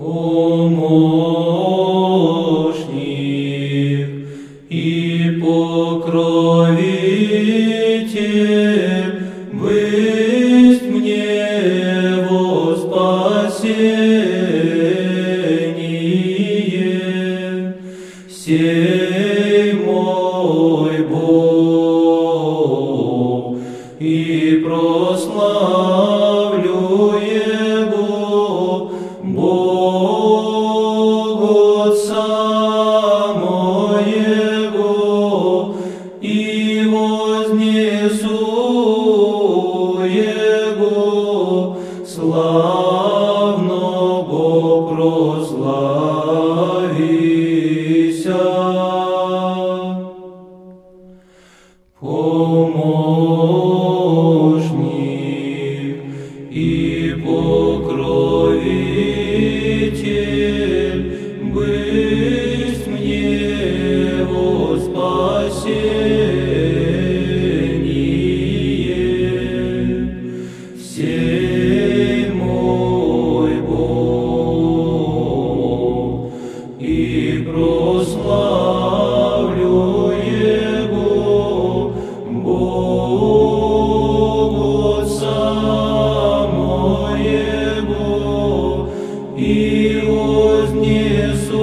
помощник и покровитель, быть мне во спасение. Сей мой Бог, и прославлю Ісу Его, славного прославіся. Поможник і покровитель бысть мне во спасение. и прославлю Его, Богу самоего, и вознесу